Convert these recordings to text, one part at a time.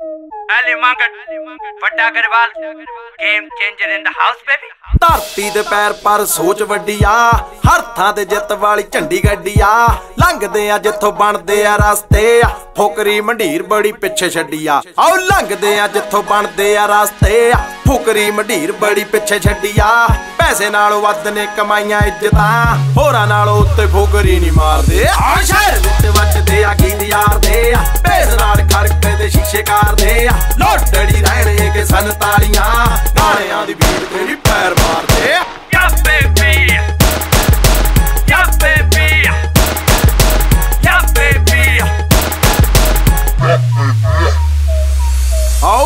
Ali Mangat, Vadda Grewal game changer in the house baby ਧਰਤੀ ਦੇ ਪੈਰ ਪਰ ਸੋਚ ਵੱਡੀ ਆ ਹਰ ਥਾਂ ਤੇ ਜਿੱਤ ਵਾਲੀ ਝੰਡੀ ਗੱਡੀ ਆ ਲੰਘਦੇ ਆ ਜਿੱਥੋਂ ਬਣਦੇ ਆ ਰਸਤੇ ਆ ਫੁਕਰੀ ਮੰਢੀਰ ਬੜੀ ਪਿੱਛੇ ਛੱਡੀ ਆ ਆਓ ਲੰਘਦੇ ਆ ਜਿੱਥੋਂ ਬਣਦੇ ਆ ਰਸਤੇ ਆ ਫੁਕਰੀ ਮੰਢੀਰ ਬੜੀ ਪਿੱਛੇ ਛੱਡੀ ਆ ਪੈਸੇ ਨਾਲੋਂ ਵੱਧ ਨੇ ਕਮਾਈਆਂ ਇੱਜ਼ਤਾਂ ਹੋਰਾਂ ਨਾਲੋਂ ਉੱਤੇ ਫੁਕਰੀ ਨਹੀਂ ਮਾਰਦੇ। ਆ ਸ਼ਹਿਰ ਵਿੱਚ ਵੱਜਦੇ ਆ ਗੀਤ ਯਾਰ ਦੇ ਆ ਭੇਸ ਨਾਲ ਗਾਣਿਆਂ ਦੀ ਬੀਟ ਤੇ ਨਹੀਂ ਪੈਰ ਮਾਰਦੇ।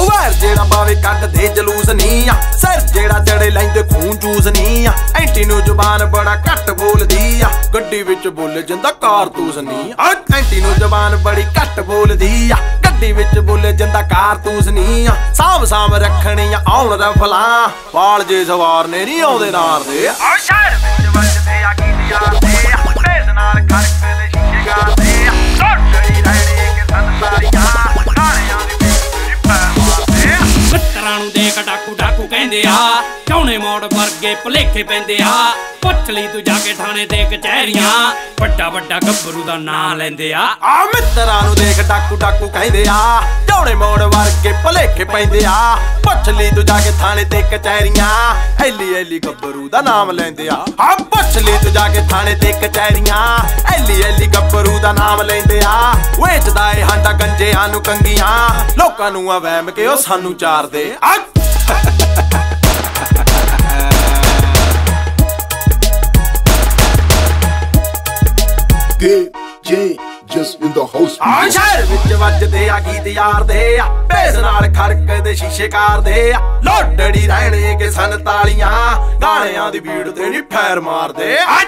ਵੈਰ ਜਿਹੜਾ ਜਲੂਸ ਨਹੀਂ ਆ। ਸਿਰ ਜਿਹੜਾ ਜੜੇ ਲੈਂਦੇ ਖੂਨ ਚੂਸ ਨਹੀਂ ਆ। ਐਂਟੀ ਨੂੰ ਜ਼ੁਬਾਨ ਬੜਾ ਘੱਟ ਬੋਲਦੀ ਆ। ਗੱਡੀ ਵਿੱਚ ਬੋਲੇ ਜਾਂਦਾ ਕਾਰਤੂਸ ਨਹੀਂ ਆ। ਐਂਟੀ ਨੂੰ ਜ਼ੁਬਾਨ ਬੜੀ ਘੱਟ ਬੋਲਦੀ ਆ। ਗੱਡੀ ਵਿੱਚ ਬੋਲੇ ਜਾਂਦਾ ਕਾਰਤੂਸ ਨਹੀਂ ਆ। ਸਾਂਭ ਸਾਂਭ ਰੱਖਣੀ ਆ, ਆਉਣ ਰਫਲਾਂ ਵਾਲ ਜੇ ਸਵਾਰ ਨੇ ਨਹੀਂ ਆਉਂਦੇ ਨਾਰ ਦੇ। ਔਰ ਸ਼ਹਿਰ ਵਿੱਚ ਵੱਜਦੇ ਆ ਗੀਤ ਯਾਰ ਡਾਕੂ ਡਾਕੂ ਕਹਿੰਦੇ ਆ, ਚੌਣੇ ਮੋੜ ਵਰਗੇ ਭੁਲੇਖੇ ਪੈਂਦੇ ਆ। ਪੁੱਛ ਲਈ ਤੂੰ ਜਾ ਕੇ ਥਾਣੇ ਤੇ ਕਚਹਿਰੀਆਂ, ਵੱਡਾ ਵੱਡਾ ਗੱਭਰੂ ਦਾ ਨਾਂ ਲੈਂਦੇ ਆ। ਆ ਮਿੱਤਰਾਂ ਨੂੰ ਦੇਖ ਡਾਕੂ ਡਾਕੂ ਕਹਿੰਦੇ ਆ ਝੋੜੇ ਮੋੜ ਵਰਗੇ ਭਲੇਖੇ ਪੈਂਦੇ ਆ। ਪੁੱਛ ਲਈ ਤੂੰ ਜਾ ਕੇ ਥਾਣੇ ਤੇ ਕਚਹਿਰੀਆਂ, ਐਲੀ ਐਲੀ ਗੱਭਰੂ ਦਾ ਨਾਮ ਲੈਂਦੇ ਆ। ਆ ਪੁੱਛ ਲਈ ਤੂੰ ਜਾ ਕੇ ਥਾਣੇ ਤੇ ਕਚਹਿਰੀਆਂ, ਐਲੀ ਐਲੀ ਗੱਭਰੂ ਦਾ ਨਾਮ ਲੈਂਦੇ ਆ। ਵੇਚਦਾ ਏ ਹਾਂਡਾ ਗੰਜਿਆਂ ਨੂੰ ਕੰਗੀਆਂ, ਲੋਕਾਂ ਨੂੰ ਆ ਵਹਿਮ ਕੇ ਉਹ ਸਾਨੂੰ ਚਾਰਦੇ। ਆ Big just in the house. ਆ ਸ਼ਹਿਰ ਵਿੱਚ ਵੱਜਦੇ ਆ ਗੀਤ ਯਾਰ ਦੇ ਆ ਭੇਸ ਨਾਲ ਖੜਕ ਦੇ ਸ਼ੀਸ਼ੇ ਕਰਦੇ ਆ ਲੋਟੜੀ ਰਹਿਣੇ ਕਿ ਸਨ ਤਾਲੀਆਂ, ਗਾਣਿਆਂ ਦੀ ਬੀੜ ਤੇ ਨਹੀਂ ਫੈਰ ਮਾਰਦੇ ਆ